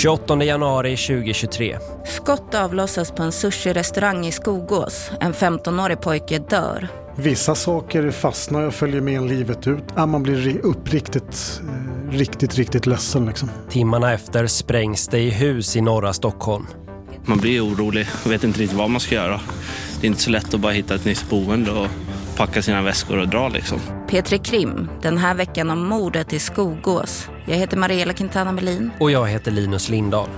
28 januari 2023. Skott avlossas på en sushi-restaurang i Skogås. En 15-årig pojke dör. Vissa saker fastnar och följer med en livet ut. Ja, man blir uppriktigt, eh, riktigt, riktigt ledsen liksom. Timmarna efter sprängs det i hus i norra Stockholm. Man blir orolig och vet inte riktigt vad man ska göra. Det är inte så lätt att bara hitta ett nytt boende och packa sina väskor och dra liksom. Petri Krim, den här veckan om mordet i Skogås. Jag heter Mariella Quintana Melin. Och jag heter Linus Lindahl.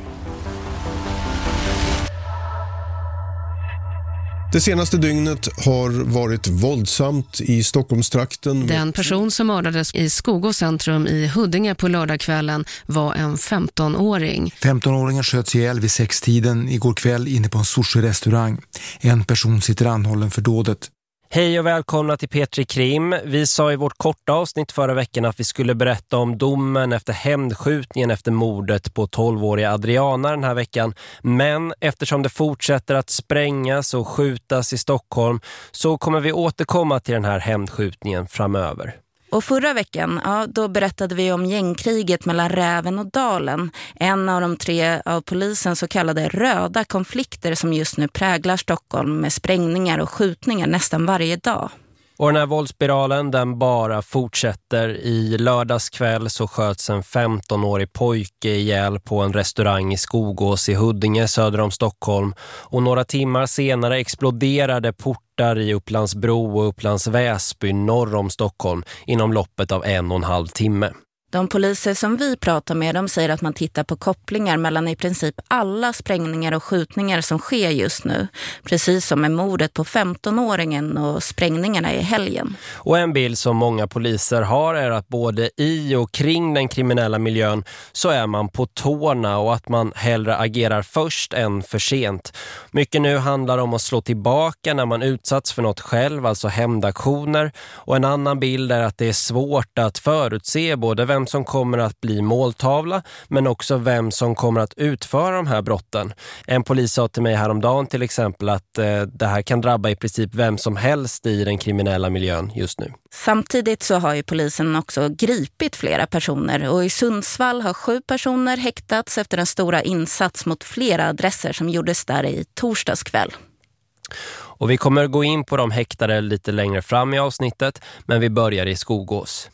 Det senaste dygnet har varit våldsamt i Stockholmstrakten. Den person som mördades i Skogås centrum i Huddinge på lördagskvällen var en 15-åring. 15-åringen sköts ihjäl vid sextiden igår kväll inne på en sushi-restaurang. En person sitter anhållen för dådet. Hej och välkomna till Petri Krim. Vi sa i vårt korta avsnitt förra veckan att vi skulle berätta om domen efter hämndskjutningen efter mordet på 12-åriga Adriana den här veckan. Men eftersom det fortsätter att sprängas och skjutas i Stockholm så kommer vi återkomma till den här hämndskjutningen framöver. Och förra veckan, ja, då berättade vi om gängkriget mellan Räven och Dalen. En av de tre av polisen så kallade röda konflikter som just nu präglar Stockholm med sprängningar och skjutningar nästan varje dag. Och den här våldsspiralen den bara fortsätter. I lördagskväll så sköts en 15-årig pojke ihjäl på en restaurang i Skogås i Huddinge söder om Stockholm. Och några timmar senare exploderade portar i Upplandsbro och Upplands Väsby norr om Stockholm inom loppet av en och en halv timme. De poliser som vi pratar med de säger att man tittar på kopplingar mellan i princip alla sprängningar och skjutningar som sker just nu. Precis som med mordet på 15-åringen och sprängningarna i helgen. Och en bild som många poliser har är att både i och kring den kriminella miljön så är man på tårna och att man hellre agerar först än för sent. Mycket nu handlar om att slå tillbaka när man utsatts för något själv, alltså hämndaktioner. Och en annan bild är att det är svårt att förutse både vem vem som kommer att bli måltavla men också vem som kommer att utföra de här brotten. En polis sa till mig häromdagen till exempel att eh, det här kan drabba i princip vem som helst i den kriminella miljön just nu. Samtidigt så har ju polisen också gripit flera personer och i Sundsvall har sju personer häktats efter en stora insats mot flera adresser som gjordes där i torsdags kväll. Och vi kommer gå in på de häktade lite längre fram i avsnittet men vi börjar i Skogås.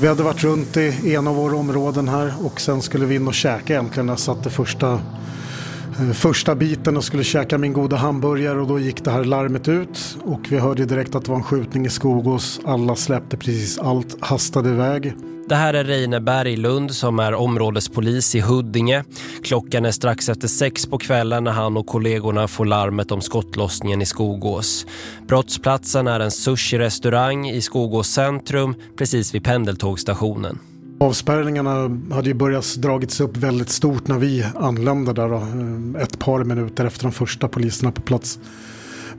Vi hade varit runt i en av våra områden här och sen skulle vi in och käka egentligen. Jag satte första, eh, första biten och skulle käka min goda hamburgare och då gick det här larmet ut och vi hörde direkt att det var en skjutning i Skogås. Alla släppte precis allt, hastade iväg. Det här är Reine Berglund som är områdespolis i Huddinge. Klockan är strax efter sex på kvällen när han och kollegorna får larmet om skottlossningen i Skogås. Brottsplatsen är en sushi-restaurang i Skogås centrum precis vid pendeltågstationen. Avspärrningarna hade ju börjat dragits upp väldigt stort när vi anlände där då, eh, ett par minuter efter de första poliserna på plats.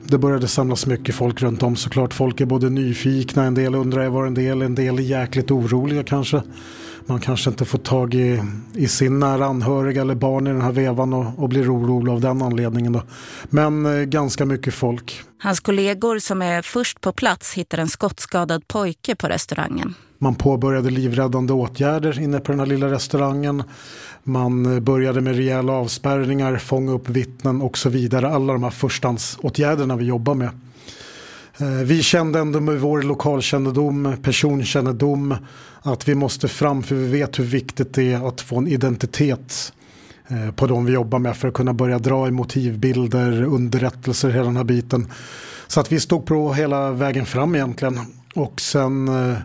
Det började samlas mycket folk runt om såklart. Folk är både nyfikna, en del undrar var en del, en del är jäkligt oroliga kanske. Man kanske inte får tag i, i sin nära anhöriga eller barn i den här vevan och, och blir orolig av den anledningen. Då. Men eh, ganska mycket folk. Hans kollegor som är först på plats hittar en skottskadad pojke på restaurangen. Man påbörjade livräddande åtgärder inne på den här lilla restaurangen. Man började med rejäla avspärrningar, fånga upp vittnen och så vidare. Alla de här förstahandsåtgärderna vi jobbar med. Eh, vi kände ändå med vår lokalkännedom, personkännedom att vi måste fram för vi vet hur viktigt det är att få en identitet eh, på de vi jobbar med för att kunna börja dra i motivbilder, underrättelser, hela den här biten. Så att vi stod på hela vägen fram egentligen. Och sen eh,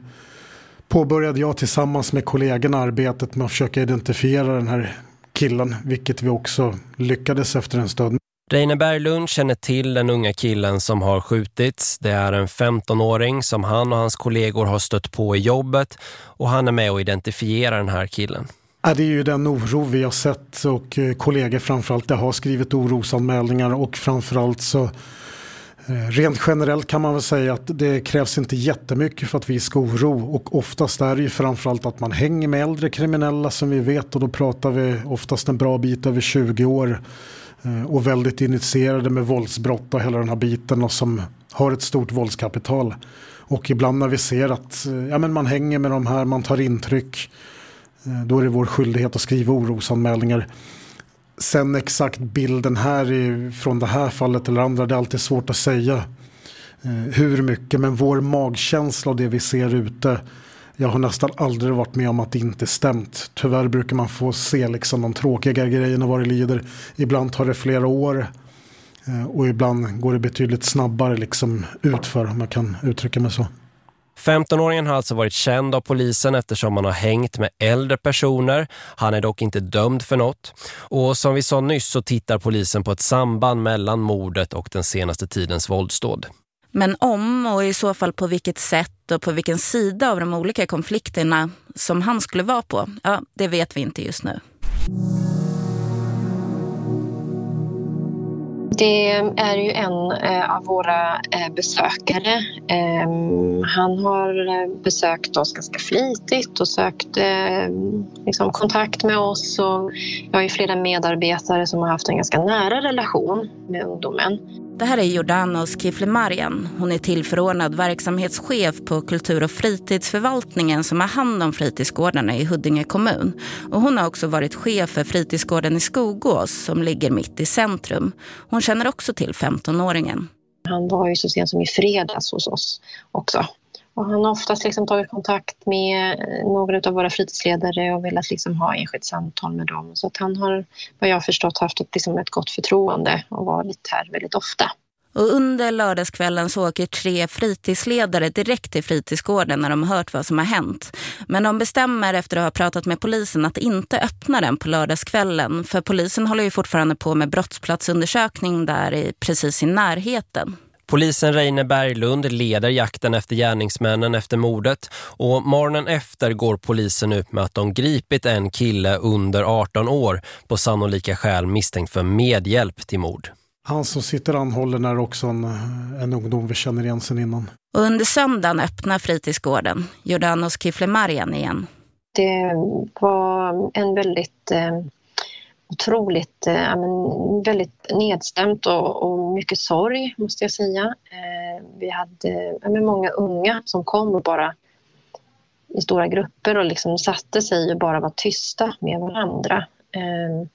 påbörjade jag tillsammans med kollegorna arbetet med att försöka identifiera den här killen, vilket vi också lyckades efter en stund. Reine Berglund känner till den unga killen som har skjutits. Det är en 15-åring som han och hans kollegor har stött på i jobbet och han är med och identifierar den här killen. Ja, det är ju den oro vi har sett och eh, kollegor framförallt det har skrivit orosanmälningar och framförallt så Eh, rent generellt kan man väl säga att det krävs inte jättemycket för att vi ska oro och oftast är det ju framförallt att man hänger med äldre kriminella som vi vet och då pratar vi oftast en bra bit över 20 år eh, och väldigt initierade med våldsbrott och hela den här biten och som har ett stort våldskapital. Och ibland när vi ser att eh, ja, men man hänger med de här, man tar intryck då är det vår skyldighet att skriva orosanmälningar. Sen exakt bilden här är, från det här fallet eller andra, det är alltid svårt att säga eh, hur mycket. Men vår magkänsla och det vi ser ute, jag har nästan aldrig varit med om att det inte stämt. Tyvärr brukar man få se liksom de tråkiga grejerna vad det lider. Ibland tar det flera år eh, och ibland går det betydligt snabbare liksom utför om jag kan uttrycka mig så. 15-åringen har alltså varit känd av polisen eftersom han har hängt med äldre personer. Han är dock inte dömd för något. Och som vi sa nyss så tittar polisen på ett samband mellan mordet och den senaste tidens våldsdåd. Men om och i så fall på vilket sätt och på vilken sida av de olika konflikterna som han skulle vara på, ja, det vet vi inte just nu. Det är ju en eh, av våra eh, besökare. Ehm, han har eh, besökt oss ganska flitigt och sökt liksom, kontakt med oss. Och jag har ju flera medarbetare som har haft en ganska nära relation med ungdomen. Det här är Jordanos Kiflemarian. Hon är tillförordnad verksamhetschef på kultur- och fritidsförvaltningen som har hand om fritidsgårdarna i Huddinge kommun. Och hon har också varit chef för fritidsgården i Skogås som ligger mitt i centrum. Hon känner också till 15-åringen. Han var ju så sent som i fredags hos oss också. Och han har oftast liksom tagit kontakt med eh, några av våra fritidsledare och velat liksom ha enskilt samtal med dem. Så att han har, vad jag har förstått, haft ett, liksom ett gott förtroende och varit här väldigt ofta. Och under lördagskvällen så åker tre fritidsledare direkt till fritidsgården när de har hört vad som har hänt. Men de bestämmer efter att ha pratat med polisen att inte öppna den på lördagskvällen. För polisen håller ju fortfarande på med brottsplatsundersökning där i, precis i närheten. Polisen Reine Berglund leder jakten efter gärningsmännen efter mordet och morgonen efter går polisen ut med att de gripit en kille under 18 år på sannolika skäl misstänkt för medhjälp till mord. Han som sitter anhållen är också en, en ungdom vi känner igen sen innan. Och under söndagen öppnar fritidsgården Jordanos Kiflemarian igen. Det var en väldigt eh, otroligt eh, men, väldigt nedstämt och, och, mycket sorg måste jag säga. Eh, vi hade men, många unga som kom och bara i stora grupper och liksom satte sig och bara var tysta med varandra. Eh,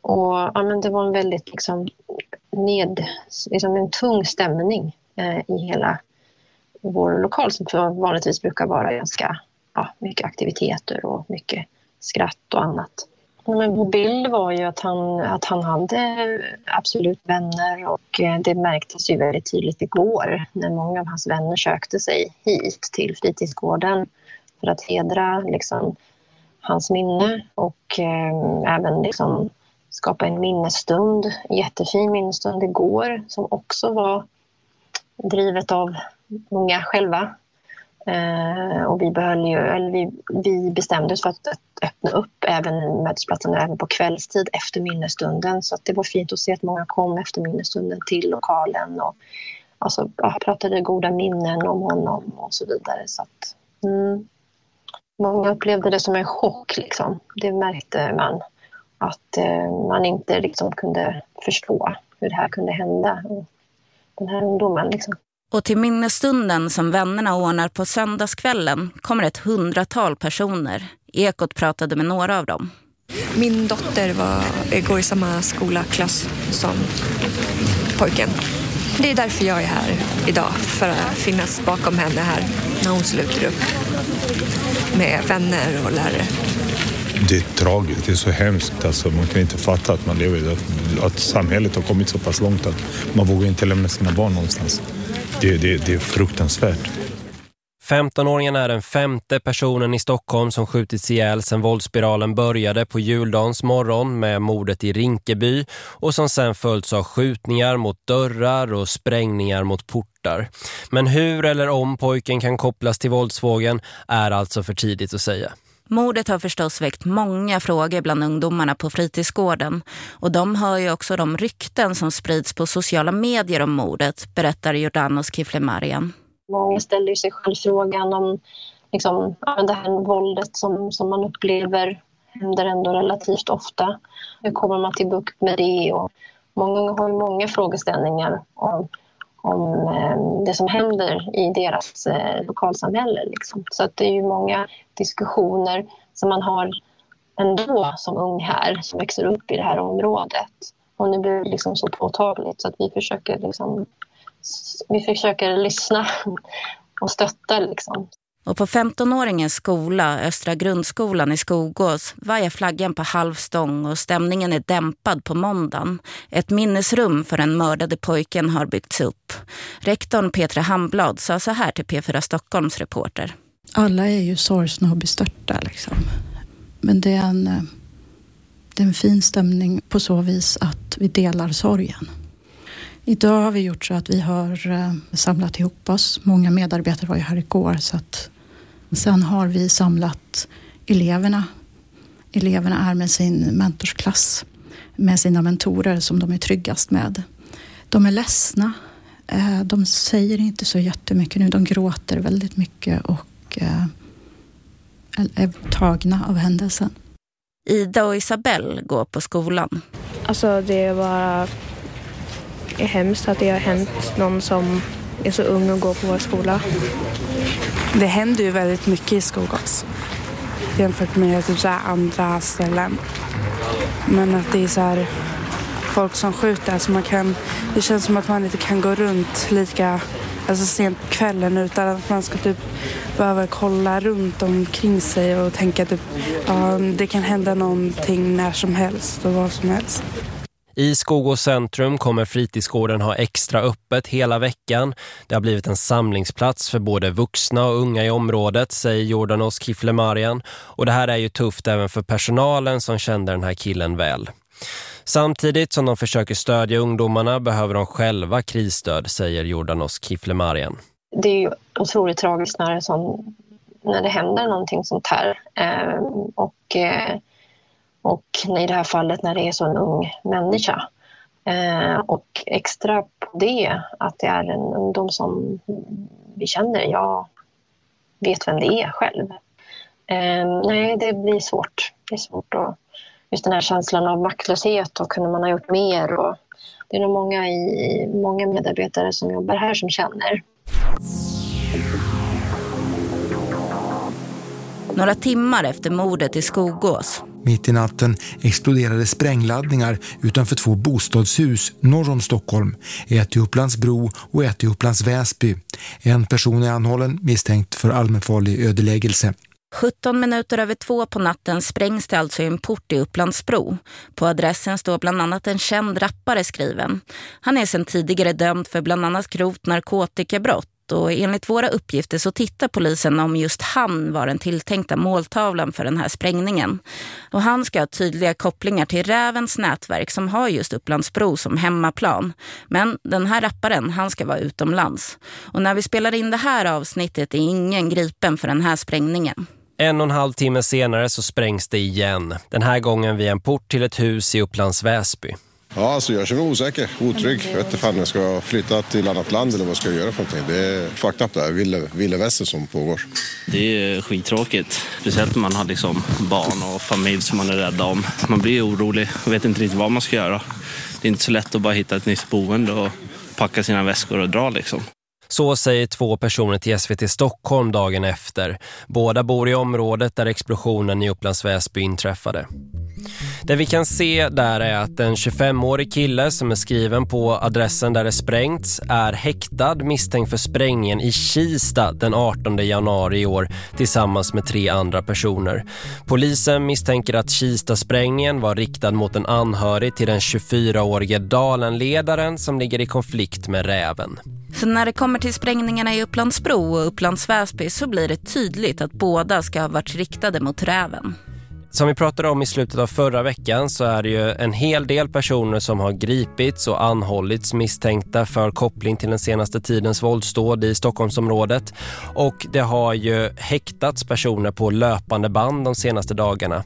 och ja, men Det var en väldigt liksom, ned, liksom en tung stämning eh, i hela vår lokal som vanligtvis brukar vara ganska ja, mycket aktiviteter och mycket skratt och annat. Men vår bild var ju att han, att han hade absolut vänner och eh, det märktes ju väldigt tydligt igår när många av hans vänner sökte sig hit till fritidsgården för att hedra liksom, hans minne och eh, även liksom, skapa en minnesstund, en jättefin minnesstund igår som också var drivet av många själva. Eh, och vi, behöll ju, eller vi, vi bestämde oss för att öppna upp även mötesplatsen även på kvällstid efter minnesstunden. Så det var fint att se att många kom efter minnesstunden till lokalen och alltså, ja, pratade goda minnen om honom och så vidare. Så att, mm, många upplevde det som en chock. Liksom. Det märkte man. Att eh, man inte liksom kunde förstå hur det här kunde hända. Den här ungdomen. Liksom. Och till minnesstunden som vännerna ordnar på söndagskvällen kommer ett hundratal personer. Ekot pratade med några av dem. Min dotter var, går i samma skola, klass som pojken. Det är därför jag är här idag, för att finnas bakom henne här när hon sluter upp med vänner och lärare. Det är tragiskt, det är så hemskt. Alltså, man kan inte fatta att man lever att, att samhället har kommit så pass långt att man vågar inte lämna sina barn någonstans. Det, det, det är fruktansvärt. 15-åringen är den femte personen i Stockholm som skjutits ihjäl sedan våldsspiralen började på juldagens morgon med mordet i Rinkeby och som sen följts av skjutningar mot dörrar och sprängningar mot portar. Men hur eller om pojken kan kopplas till våldsvågen är alltså för tidigt att säga. Mordet har förstås väckt många frågor bland ungdomarna på fritidsgården. Och de hör ju också de rykten som sprids på sociala medier om mordet, berättar Jordanos Kiflemarian. Många ställer sig själv frågan om liksom, det här våldet som, som man upplever händer ändå relativt ofta. Hur kommer man till bukt med det? Och många har många frågeställningar om, om eh, det som händer i deras eh, lokalsamhälle. Liksom. Så att det är ju många diskussioner som man har ändå som ung här som växer upp i det här området. Och nu blir det liksom så påtagligt så att vi försöker, liksom, vi försöker lyssna och stötta. Liksom. Och på 15-åringens skola, Östra grundskolan i Skogås, vajar flaggan på halvstång och stämningen är dämpad på måndagen. Ett minnesrum för den mördade pojken har byggts upp. Rektorn Petra Hamblad sa så här till P4 Stockholms reporter. Alla är ju sorgsna och bestörta liksom. Men det är, en, eh, det är en fin stämning på så vis att vi delar sorgen. Idag har vi gjort så att vi har eh, samlat ihop oss. Många medarbetare var ju här igår så att Sen har vi samlat eleverna. Eleverna är med sin mentorsklass, med sina mentorer som de är tryggast med. De är ledsna. Eh, de säger inte så jättemycket nu. De gråter väldigt mycket och eh, är tagna av händelsen. Ida och Isabelle går på skolan. Alltså det bara är hemskt att det har hänt någon som är så ung och går på vår skola. Det händer ju väldigt mycket i Skogås jämfört med typ andra ställen. Men att det är så här folk som skjuter. Så man kan, det känns som att man inte kan gå runt lika alltså sent på kvällen utan att man ska typ behöva kolla runt omkring sig och tänka typ ja, det kan hända någonting när som helst och vad som helst. I Skogås centrum kommer fritidsgården ha extra öppet hela veckan. Det har blivit en samlingsplats för både vuxna och unga i området, säger Jordanos Kiflemarian. Och det här är ju tufft även för personalen som kände den här killen väl. Samtidigt som de försöker stödja ungdomarna behöver de själva krisstöd, säger Jordanos Kiflemarian. Det är ju otroligt tragiskt när det, som, när det händer någonting sånt här. Eh, och... Eh, och i det här fallet när det är så en ung människa. Eh, och extra på det, att det är en ungdom som vi känner. Jag vet vem det är själv. Eh, nej, det blir svårt. Det är svårt. Och just den här känslan av maktlöshet och kunde man ha gjort mer. Och det är nog många, i, många medarbetare som jobbar här som känner. Några timmar efter mordet i Skogås. Mitt i natten exploderade sprängladdningar utanför två bostadshus norr om Stockholm. Ett i Upplands Bro och ett i Upplands Väsby. En person är anhållen misstänkt för allmänfarlig ödeläggelse. 17 minuter över två på natten sprängs det alltså i en port i Upplandsbro. På adressen står bland annat en känd rappare skriven. Han är sedan tidigare dömd för bland annat grovt narkotikabrott och enligt våra uppgifter så tittar polisen om just han var den tilltänkta måltavlan för den här sprängningen. Och han ska ha tydliga kopplingar till Rävens nätverk som har just Upplandsbro som hemmaplan. Men den här rapparen, han ska vara utomlands. Och när vi spelar in det här avsnittet är ingen gripen för den här sprängningen. En och en halv timme senare så sprängs det igen. Den här gången vid en port till ett hus i Upplands Väsby. Ja, alltså jag känner mig osäker, otrygg. Jag vet inte fan jag ska flytta till annat land eller vad ska jag göra för någonting. Det är fucked up det här, Ville, Ville Väster som pågår. Det är skittråkigt. Speciellt när man har liksom barn och familj som man är rädd om. Man blir orolig och vet inte riktigt vad man ska göra. Det är inte så lätt att bara hitta ett nytt boende och packa sina väskor och dra liksom. Så säger två personer till SVT Stockholm dagen efter. Båda bor i området där explosionen i Upplands Väsby inträffade. Det vi kan se där är att en 25-årig kille som är skriven på adressen där det sprängts är häktad misstänkt för sprängningen i Kista den 18 januari i år tillsammans med tre andra personer. Polisen misstänker att Kista-sprängningen var riktad mot en anhörig till den 24-årige Dalenledaren som ligger i konflikt med räven. Så när det kommer kommer till sprängningarna i Upplandsbro och Upplands Väsby så blir det tydligt att båda ska ha varit riktade mot räven. Som vi pratade om i slutet av förra veckan så är det ju en hel del personer som har gripits och anhållits misstänkta för koppling till den senaste tidens våldsdåd i Stockholmsområdet. Och det har ju häktats personer på löpande band de senaste dagarna.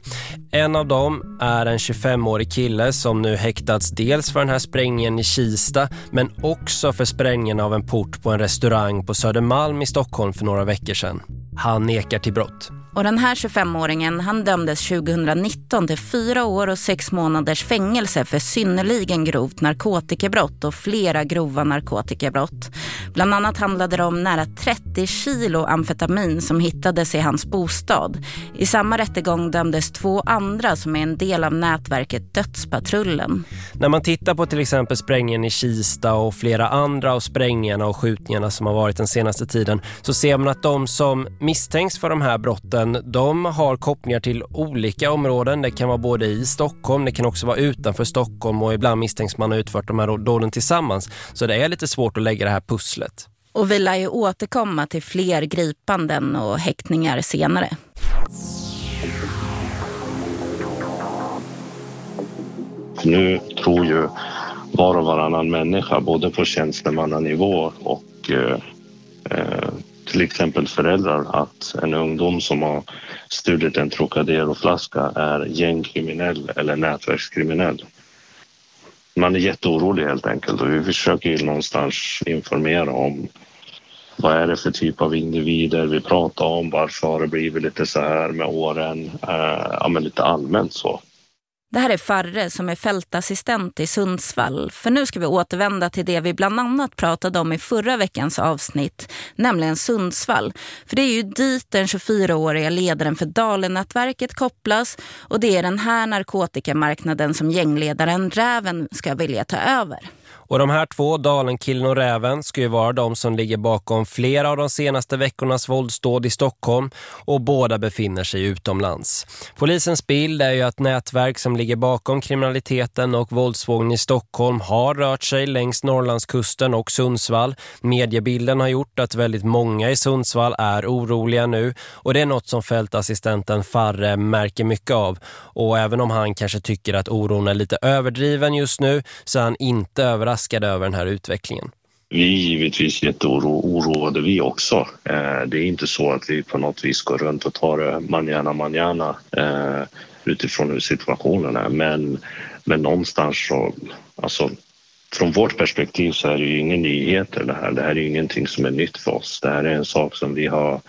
En av dem är en 25-årig kille som nu häktats dels för den här sprängningen i Kista men också för sprängningen av en port på en restaurang på Södermalm i Stockholm för några veckor sedan. Han nekar till brott. Och den här 25-åringen han dömdes 2019 till fyra år och sex månaders fängelse för synnerligen grovt narkotikabrott och flera grova narkotikabrott. Bland annat handlade det om nära 30 kilo amfetamin som hittades i hans bostad. I samma rättegång dömdes två andra som är en del av nätverket Dödspatrullen. När man tittar på till exempel sprängningen i Kista och flera andra av sprängningarna och skjutningarna som har varit den senaste tiden så ser man att de som misstänks för de här brotten de har kopplingar till olika områden. Det kan vara både i Stockholm, det kan också vara utanför Stockholm och ibland misstänks man ha utfört de här dåden tillsammans. Så det är lite svårt att lägga det här pusslet. Och vi lär ju återkomma till fler gripanden och häktningar senare. Nu tror ju var och varannan människa, både på tjänstemannanivå och eh, eh till exempel föräldrar att en ungdom som har stulit en Trocadero-flaska är gängkriminell eller nätverkskriminell. Man är jätteorolig helt enkelt och vi försöker ju någonstans informera om vad är det för typ av individer vi pratar om, varför har det blivit lite så här med åren, eh, ja men lite allmänt så. Det här är Farre som är fältassistent i Sundsvall. För nu ska vi återvända till det vi bland annat pratade om i förra veckans avsnitt, nämligen Sundsvall. För det är ju dit den 24-åriga ledaren för Dalen-nätverket kopplas och det är den här narkotikamarknaden som gängledaren Räven ska vilja ta över. Och de här två, Dalenkillen och Räven, ska ju vara de som ligger bakom flera av de senaste veckornas våldsdåd i Stockholm och båda befinner sig utomlands. Polisens bild är ju att nätverk som ligger bakom kriminaliteten och våldsvågen i Stockholm har rört sig längs Norrlandskusten och Sundsvall. Mediebilden har gjort att väldigt många i Sundsvall är oroliga nu och det är något som fältassistenten Farre märker mycket av. Och även om han kanske tycker att oron är lite överdriven just nu så är han inte överraskad överraskade över den här utvecklingen? Vi är givetvis jätteoroade vi också. Eh, det är inte så att vi på något vis går runt och tar det manjana manjana eh, utifrån hur situationen är. Men, men någonstans så, alltså från vårt perspektiv så är det ju ingen nyheter det här. Det här är ju ingenting som är nytt för oss. Det här är en sak som vi har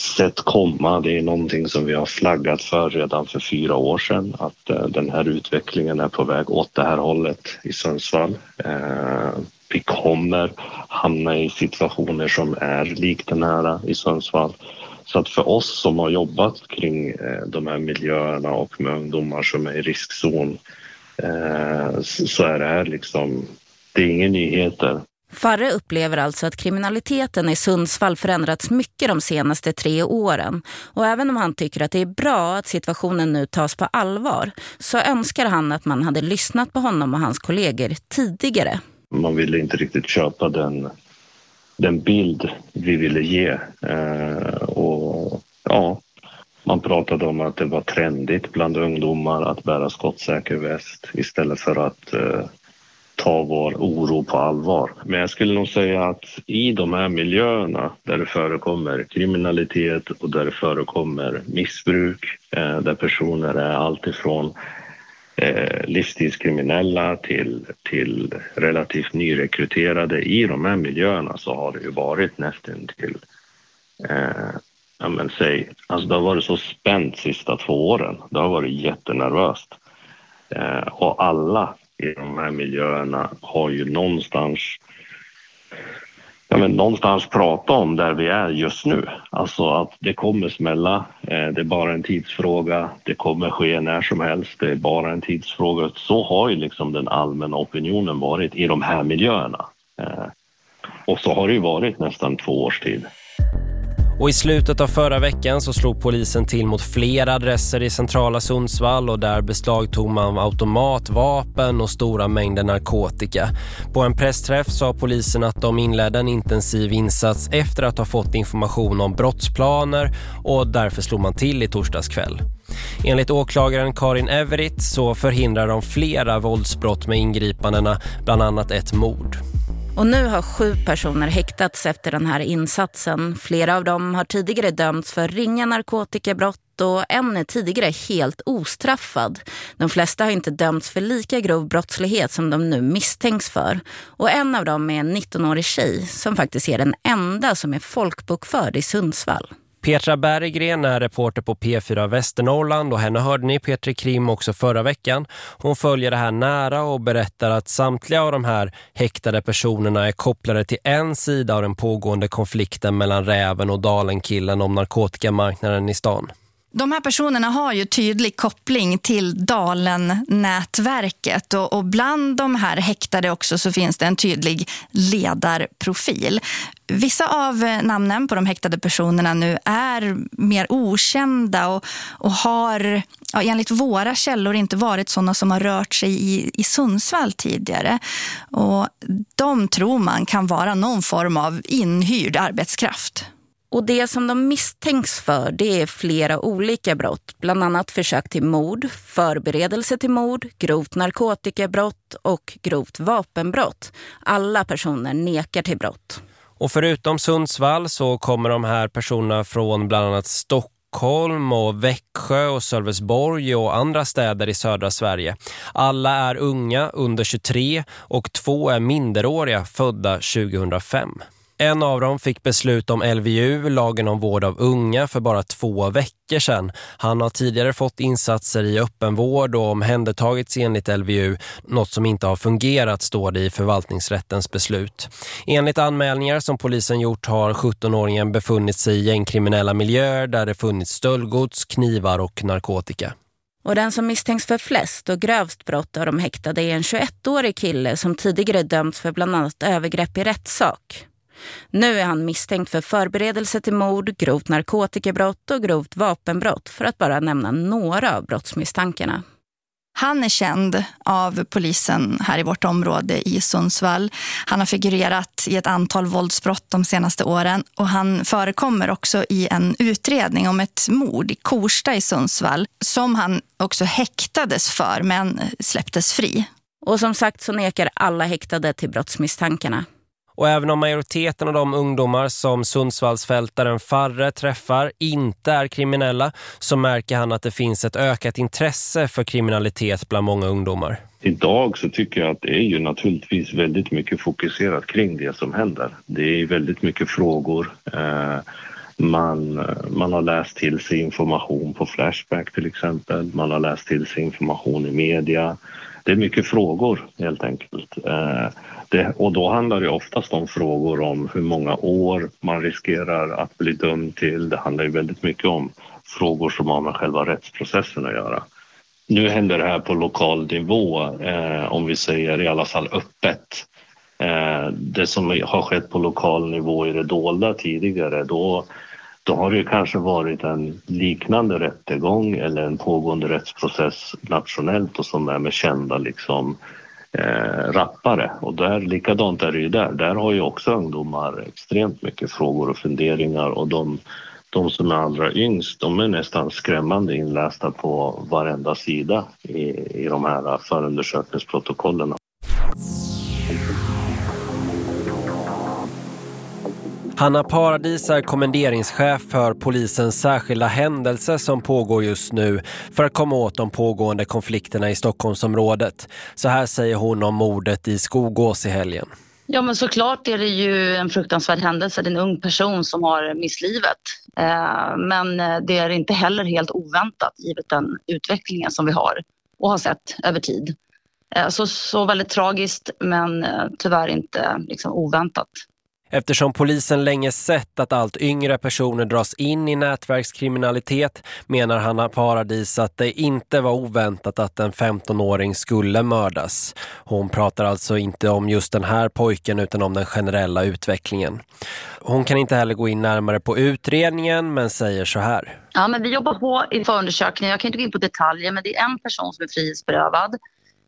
sett komma. Det är någonting som vi har flaggat för redan för fyra år sedan att eh, den här utvecklingen är på väg åt det här hållet i Sundsvall. Eh, vi kommer hamna i situationer som är likt den här i Sundsvall. Så att för oss som har jobbat kring eh, de här miljöerna och med ungdomar som är i riskzon så är det här liksom, det är inga nyheter. Farre upplever alltså att kriminaliteten i Sundsvall förändrats mycket de senaste tre åren. Och även om han tycker att det är bra att situationen nu tas på allvar så önskar han att man hade lyssnat på honom och hans kollegor tidigare. Man ville inte riktigt köpa den, den bild vi ville ge. Eh, och ja, man pratade om att det var trendigt bland ungdomar att bära skottsäker väst istället för att eh, ta vår oro på allvar. Men jag skulle nog säga att i de här miljöerna där det förekommer kriminalitet och där det förekommer missbruk, eh, där personer är alltifrån eh, livstidskriminella till, till relativt nyrekryterade. I de här miljöerna så har det ju varit nästan till eh, ja men säg, alltså det har varit så spänt sista två åren. Det har varit jättenervöst. Eh, och alla i de här miljöerna har ju någonstans ja, men någonstans prata om där vi är just nu. Alltså att det kommer smälla, eh, det är bara en tidsfråga, det kommer ske när som helst, det är bara en tidsfråga. Så har ju liksom den allmänna opinionen varit i de här miljöerna. Eh, och så har det ju varit nästan två års tid. Och i slutet av förra veckan så slog polisen till mot flera adresser i centrala Sundsvall och där beslagtog man automatvapen och stora mängder narkotika. På en pressträff sa polisen att de inledde en intensiv insats efter att ha fått information om brottsplaner och därför slog man till i torsdagskväll. Enligt åklagaren Karin Everitt så förhindrar de flera våldsbrott med ingripandena, bland annat ett mord. Och nu har sju personer häktats efter den här insatsen. Flera av dem har tidigare dömts för ringa narkotikabrott och en är tidigare helt ostraffad. De flesta har inte dömts för lika grov brottslighet som de nu misstänks för. Och en av dem är en 19-årig tjej som faktiskt är den enda som är folkbokförd i Sundsvall. Petra Berggren är reporter på P4 Västernorrland och henne hörde ni Petri Krim också förra veckan. Hon följer det här nära och berättar att samtliga av de här häktade personerna är kopplade till en sida av den pågående konflikten mellan Räven och Dalenkillen om narkotikamarknaden i stan. De här personerna har ju tydlig koppling till Dalen-nätverket och, och, bland de här häktade också så finns det en tydlig ledarprofil. Vissa av eh, namnen på de häktade personerna nu är mer okända och, och har ja, enligt våra källor inte varit sådana som har rört sig i, i Sundsvall tidigare. Och de tror man kan vara någon form av inhyrd arbetskraft. Och det som de misstänks för det är flera olika brott. Bland annat försök till mord, förberedelse till mord, grovt narkotikabrott och grovt vapenbrott. Alla personer nekar till brott. Och förutom Sundsvall så kommer de här personerna från bland annat Stockholm och Växjö och Sölvesborg och andra städer i södra Sverige. Alla är unga under 23 och två är minderåriga födda 2005. En av dem fick beslut om LVU, lagen om vård av unga, för bara två veckor sedan. Han har tidigare fått insatser i öppenvård och omhändertagits enligt LVU, något som inte har fungerat står det i förvaltningsrättens beslut. Enligt anmälningar som polisen gjort har 17-åringen befunnit sig i gängkriminella miljöer där det funnits stöldgods, knivar och narkotika. Och den som misstänks för flest och grövst brott av de häktade är en 21-årig kille som tidigare dömts för bland annat övergrepp i rättssak. Nu är han misstänkt för förberedelse till mord, grovt narkotikabrott och grovt vapenbrott för att bara nämna några av brottsmisstankarna. Han är känd av polisen här i vårt område i Sundsvall. Han har figurerat i ett antal våldsbrott de senaste åren och han förekommer också i en utredning om ett mord i Korsta i Sundsvall som han också häktades för men släpptes fri. Och som sagt så nekar alla häktade till brottsmisstankarna. Och även om majoriteten av de ungdomar som Sundsvallsfältaren Farre träffar inte är kriminella så märker han att det finns ett ökat intresse för kriminalitet bland många ungdomar. Idag så tycker jag att det är ju naturligtvis väldigt mycket fokuserat kring det som händer. Det är väldigt mycket frågor. Eh, man, man har läst till sig information på Flashback till exempel. Man har läst till sig information i media. Det är mycket frågor helt enkelt. Eh, det, och då handlar det oftast om frågor om hur många år man riskerar att bli dömd till. Det handlar ju väldigt mycket om frågor som har med själva rättsprocessen att göra. Nu händer det här på lokal nivå, eh, om vi säger i alla fall öppet. Eh, det som har skett på lokal nivå i det dolda tidigare, då, då har det kanske varit en liknande rättegång eller en pågående rättsprocess nationellt och som är med kända liksom, eh, rappare. Och där, likadant är det ju där. Där har ju också ungdomar extremt mycket frågor och funderingar och de, de som är allra yngst, de är nästan skrämmande inlästa på varenda sida i, i de här förundersökningsprotokollen. Hanna Paradis är kommenderingschef för polisens särskilda händelse som pågår just nu för att komma åt de pågående konflikterna i Stockholmsområdet. Så här säger hon om mordet i Skogås i helgen. Ja men såklart är det ju en fruktansvärd händelse. Det är en ung person som har misslivet. livet. Eh, men eh, det är inte heller helt oväntat givet den utvecklingen som vi har och har sett över tid. Eh, så, så väldigt tragiskt men tyvärr inte liksom oväntat. Eftersom polisen länge sett att allt yngre personer dras in i nätverkskriminalitet menar Hanna Paradis att det inte var oväntat att en 15-åring skulle mördas. Hon pratar alltså inte om just den här pojken utan om den generella utvecklingen. Hon kan inte heller gå in närmare på utredningen men säger så här. Ja, men vi jobbar på i förundersökningen. Jag kan inte gå in på detaljer men det är en person som är frihetsberövad.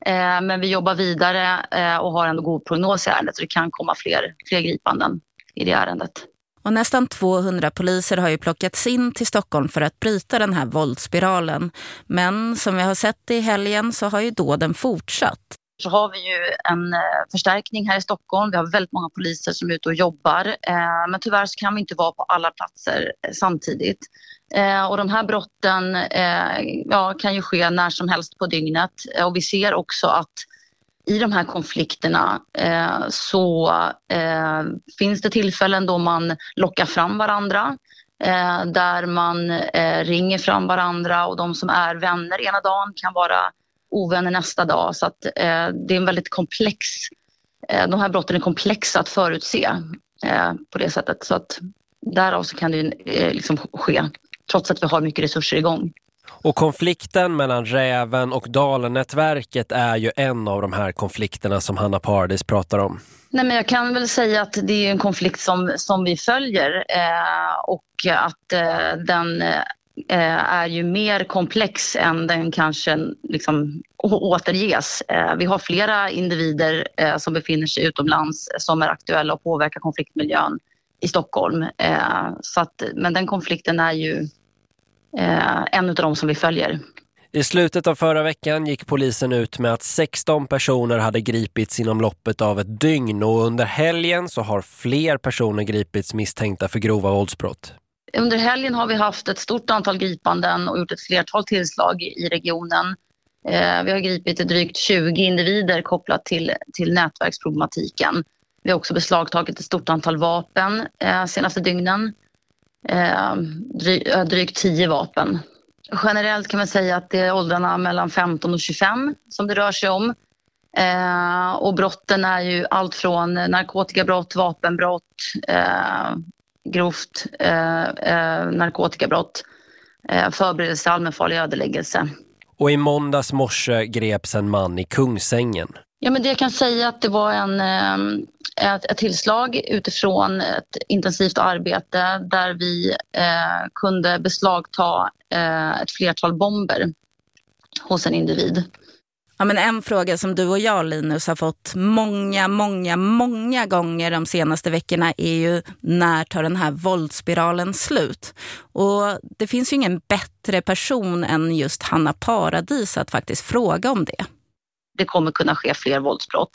Eh, men vi jobbar vidare eh, och har en god prognos i ärendet så det kan komma fler, fler gripanden i det ärendet. Och nästan 200 poliser har ju plockats in till Stockholm för att bryta den här våldsspiralen. Men som vi har sett i helgen så har ju dåden fortsatt. Så har vi ju en eh, förstärkning här i Stockholm. Vi har väldigt många poliser som är ute och jobbar. Men tyvärr så kan vi inte vara på alla platser samtidigt. Eh, och de här brotten eh, ja, kan ju ske när som helst på dygnet. Eh, och vi ser också att i de här konflikterna eh, så eh, finns det tillfällen då man lockar fram varandra. eh, där man eh, ringer fram varandra och de som är vänner ena dagen kan vara ovänner nästa dag. Så att, eh, det är en väldigt komplex, eh, de här brotten är komplexa att förutse eh, på det sättet. Så att därav så kan det eh, liksom ske trots att vi har mycket resurser igång. Och konflikten mellan Räven och Dalenätverket är ju en av de här konflikterna som Hanna Pardis pratar om. Nej, men jag kan väl säga att det är en konflikt som, som vi följer eh, och att eh, den eh, är ju mer komplex än den kanske liksom återges. Eh, vi har flera individer eh, som befinner sig utomlands som är aktuella och påverkar konfliktmiljön i Stockholm. Eh, så att, men den konflikten är ju en av de som vi följer. I slutet av förra veckan gick polisen ut med att 16 personer hade gripits inom loppet av ett dygn och under helgen så har fler personer gripits misstänkta för grova våldsbrott. Under helgen har vi haft ett stort antal gripanden och gjort ett flertal tillslag i regionen. Eh, vi har gripit drygt 20 individer kopplat till, till nätverksproblematiken. Vi har också beslagtagit ett stort antal vapen eh, senaste dygnen. Eh, drygt 10 vapen. Generellt kan man säga att det är åldrarna mellan 15 och 25 som det rör sig om. Eh, och brotten är ju allt från narkotikabrott, vapenbrott, eh, grovt eh, eh narkotikabrott, eh, förberedelse allmänfarlig ödeläggelse. Och i måndags morse greps en man i Kungsängen. Ja, men det jag kan säga att det var en, ehm, ett, ett tillslag utifrån ett intensivt arbete där vi eh, kunde beslagta eh, ett flertal bomber hos en individ. Ja, men en fråga som du och jag, Linus, har fått många, många, många gånger de senaste veckorna är ju när tar den här våldsspiralen slut? Och det finns ju ingen bättre person än just Hanna Paradis att faktiskt fråga om det. Det kommer kunna ske fler våldsbrott.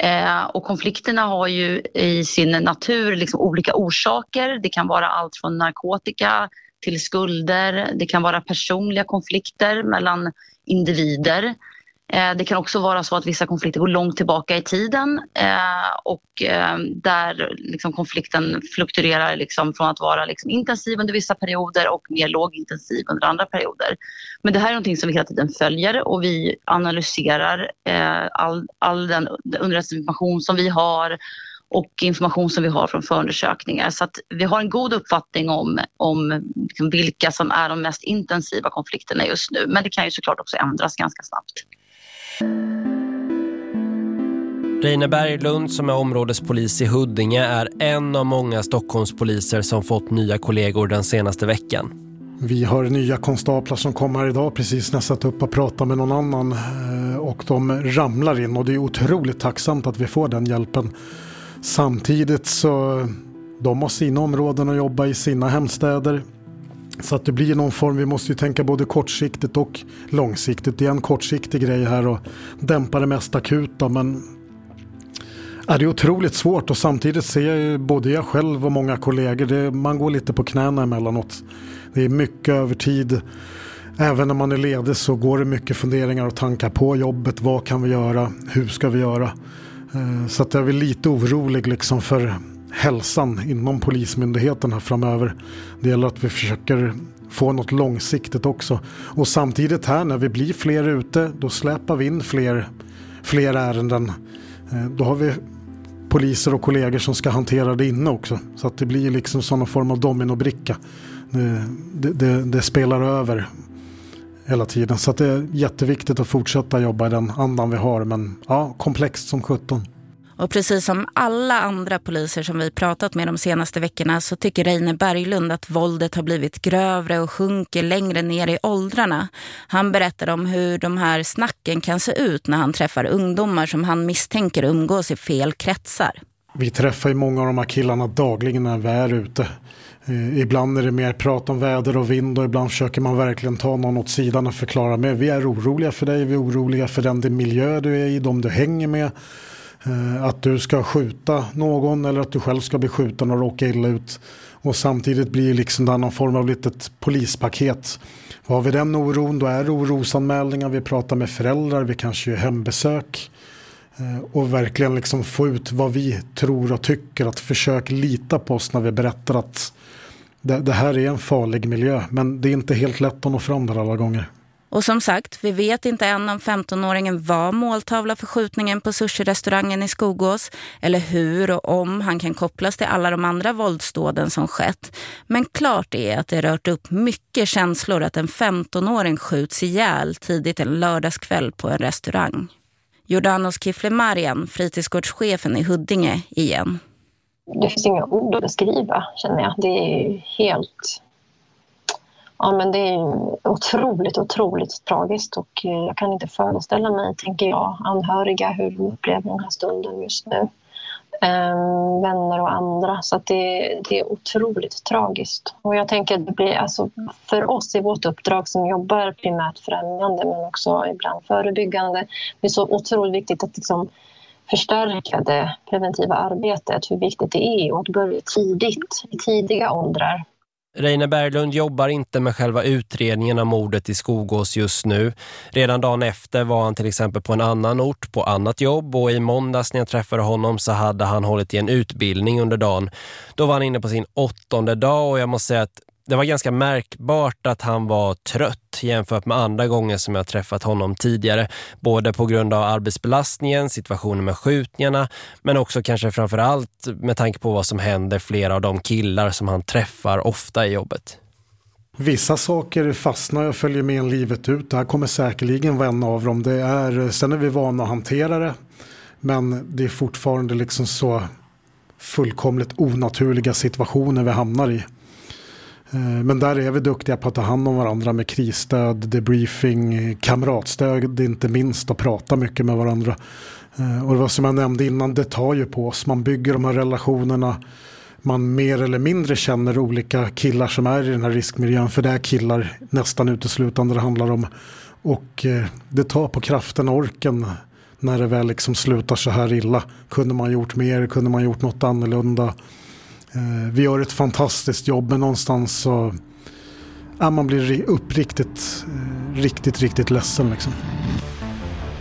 Eh, och konflikterna har ju i sin natur liksom olika orsaker. Det kan vara allt från narkotika till skulder. Det kan vara personliga konflikter mellan individer. Eh, det kan också vara så att vissa konflikter går långt tillbaka i tiden eh, och eh, där liksom konflikten fluktuerar liksom från att vara liksom intensiv under vissa perioder och mer lågintensiv under andra perioder. Men det här är någonting som vi hela tiden följer och vi analyserar all, all den underrättelseinformation som vi har och information som vi har från förundersökningar. Så att vi har en god uppfattning om, om liksom vilka som är de mest intensiva konflikterna just nu. Men det kan ju såklart också ändras ganska snabbt. Reine Berglund som är områdespolis i Huddinge är en av många Stockholmspoliser som fått nya kollegor den senaste veckan. Vi har nya konstaplar som kommer här idag precis när jag satt upp och pratade med någon annan eh, och de ramlar in och det är otroligt tacksamt att vi får den hjälpen. Samtidigt så de har sina områden att jobba i sina hemstäder. Så att det blir någon form, vi måste ju tänka både kortsiktigt och långsiktigt. Det är en kortsiktig grej här och dämpa det mest akuta men är det är otroligt svårt och samtidigt ser jag både jag själv och många kollegor, det, man går lite på knäna emellanåt. Det är mycket övertid. Även när man är ledig så går det mycket funderingar och tankar på jobbet. Vad kan vi göra? Hur ska vi göra? Eh, så att jag är lite orolig liksom för hälsan inom Polismyndigheten här framöver. Det gäller att vi försöker få något långsiktigt också. Och samtidigt här när vi blir fler ute då släpar vi in fler, fler ärenden. Eh, då har vi poliser och kollegor som ska hantera det inne också. Så att det blir liksom sådana form av dominobricka. Det, det, det, det, spelar över hela tiden. Så att det är jätteviktigt att fortsätta jobba i den andan vi har. Men ja, komplext som 17. Och precis som alla andra poliser som vi pratat med de senaste veckorna så tycker Reine Berglund att våldet har blivit grövre och sjunker längre ner i åldrarna. Han berättar om hur de här snacken kan se ut när han träffar ungdomar som han misstänker umgås i fel kretsar. Vi träffar ju många av de här killarna dagligen när vi är ute. Eh, ibland är det mer prat om väder och vind och ibland försöker man verkligen ta någon åt sidan och förklara med. Vi är oroliga för dig, vi är oroliga för den miljö du är i, de du hänger med. Eh, att du ska skjuta någon eller att du själv ska bli skjuten och råka illa ut. Och samtidigt blir liksom det någon form av litet polispaket. Har vi den oron då är det orosanmälningar, vi pratar med föräldrar, vi kanske gör hembesök. Eh, och verkligen liksom få ut vad vi tror och tycker. Att försöka lita på oss när vi berättar att det, det här är en farlig miljö men det är inte helt lätt att nå fram där alla gånger. Och som sagt, vi vet inte än om 15-åringen var måltavla för skjutningen på sushi-restaurangen i Skogås eller hur och om han kan kopplas till alla de andra våldsdåden som skett. Men klart är att det rört upp mycket känslor att en 15-åring skjuts ihjäl tidigt en lördagskväll på en restaurang. Jordanos Kiflemarian, fritidsgårdschefen i Huddinge, igen. Det finns inga ord att beskriva, känner jag. Det är helt Ja, men det är otroligt, otroligt tragiskt och eh, jag kan inte föreställa mig, tänker jag, anhöriga hur de upplever den här stunden just nu. Ehm, vänner och andra. Så det, det, är otroligt tragiskt. Och jag tänker att det blir, alltså, för oss i vårt uppdrag som jobbar primärt främjande men också ibland förebyggande, det är så otroligt viktigt att liksom, förstärka det preventiva arbetet, hur viktigt det är och att börja tidigt, i tidiga åldrar Reine Berglund jobbar inte med själva utredningen av mordet i Skogås just nu. Redan dagen efter var han till exempel på en annan ort på annat jobb och i måndags när jag träffade honom så hade han hållit i en utbildning under dagen. Då var han inne på sin åttonde dag och jag måste säga att det var ganska märkbart att han var trött jämfört med andra gånger som jag träffat honom tidigare. Både på grund av arbetsbelastningen, situationen med skjutningarna men också kanske framförallt med tanke på vad som händer flera av de killar som han träffar ofta i jobbet. Vissa saker fastnar och följer med en livet ut. Det här kommer säkerligen vara en av dem. Det är, sen är vi vana att hantera det. Men det är fortfarande liksom så fullkomligt onaturliga situationer vi hamnar i. Eh, men där är vi duktiga på att ta hand om varandra med krisstöd, debriefing, kamratstöd inte minst och prata mycket med varandra. Eh, och det var som jag nämnde innan, det tar ju på oss. Man bygger de här relationerna. Man mer eller mindre känner olika killar som är i den här riskmiljön. För det är killar nästan uteslutande det handlar om. Och eh, det tar på kraften och orken när det väl liksom slutar så här illa. Kunde man gjort mer? Kunde man gjort något annorlunda? Eh, vi gör ett fantastiskt jobb men någonstans så ja, man blir uppriktigt, eh, riktigt, riktigt ledsen liksom.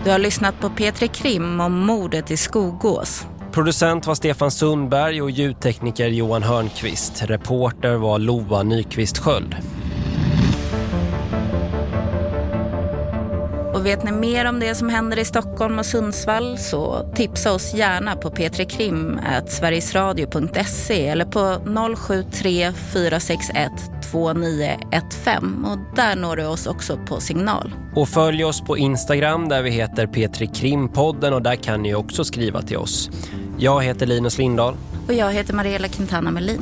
Du har lyssnat på Petri Krim om mordet i Skogås. Producent var Stefan Sundberg och ljudtekniker Johan Hörnqvist. Reporter var Lova Nyqvist Sköld. Och vet ni mer om det som händer i Stockholm och Sundsvall så tipsa oss gärna på p3krim.sverigesradio.se eller på 073 461 2915 och där når du oss också på signal. Och följ oss på Instagram där vi heter Petri Krimpodden och där kan ni också skriva till oss. Jag heter Linus Lindahl. Och jag heter Mariella Quintana Melin.